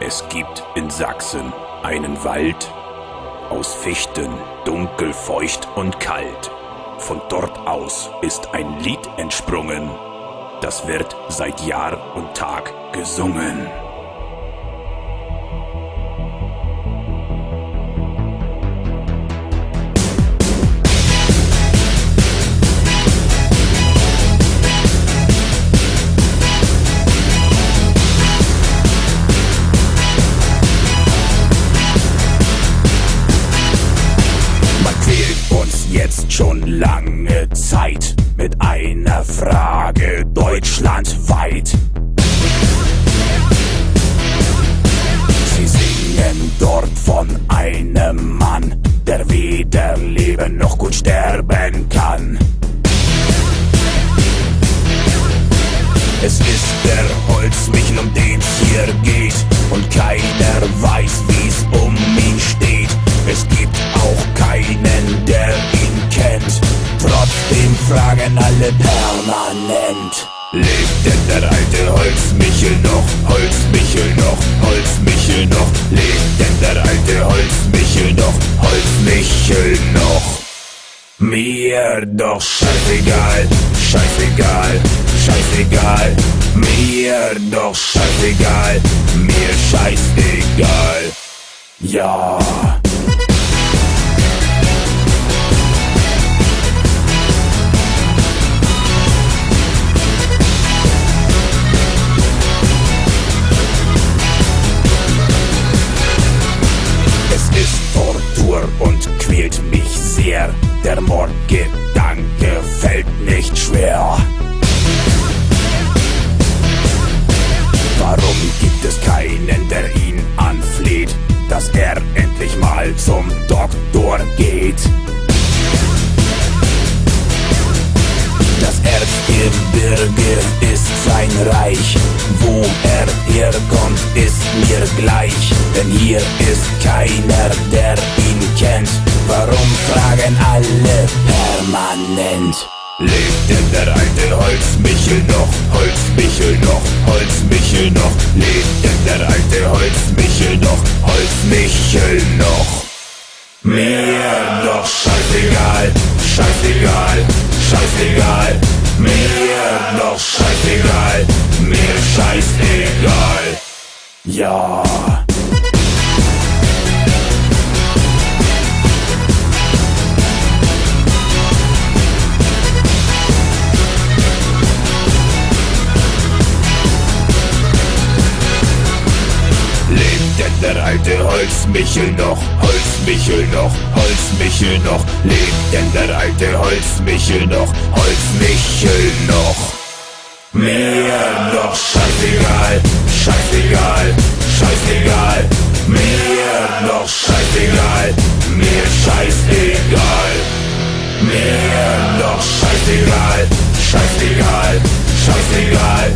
Es gibt in Sachsen einen Wald aus Fichten, dunkel, feucht und kalt. Von dort aus ist ein Lied entsprungen, das wird seit Jahr und Tag gesungen. Schon lange Zeit mit einer Frage deutschlandweit. Sie singen dort von einem Mann, der weder leben noch gut sterben kann. Es ist der Holzmichel, um den's hier geht, und keiner weiß, Trotzdem fragen alle permanent. Lebt denn der alte Holzmichel noch? Holzmichel noch? Holzmichel noch? Lebt denn der alte Holzmichel noch? Holzmichel noch? Mir doch scheißegal, scheißegal, scheißegal. Mir doch scheißegal, mir scheißegal. Ja. Der Mordgedanke fällt nicht schwer. Warum gibt es keinen, der ihn anfleht, dass er endlich mal zum Doktor geht? Das Erzgebirge ist sein Reich. Wo er herkommt, ist mir gleich. Denn hier ist keiner, der ihn kennt. Warum alle permanent? Lebt denn der alte Holzmichel noch? Holzmichel noch? Holzmichel noch? Lebt denn der alte Holzmichel noch? Holzmichel noch? Mir doch scheißegal, scheißegal, scheißegal. Mir doch scheißegal, mir scheißegal. Ja. Denn der alte Holzmichel noch? Holzmichel noch? Holzmichel noch? Lebt denn der alte Holzmichel noch? Holzmichel noch? Mir doch scheißegal, scheißegal, scheißegal. Mir doch scheißegal, mir scheißegal. Mir doch scheißegal, scheißegal, scheißegal,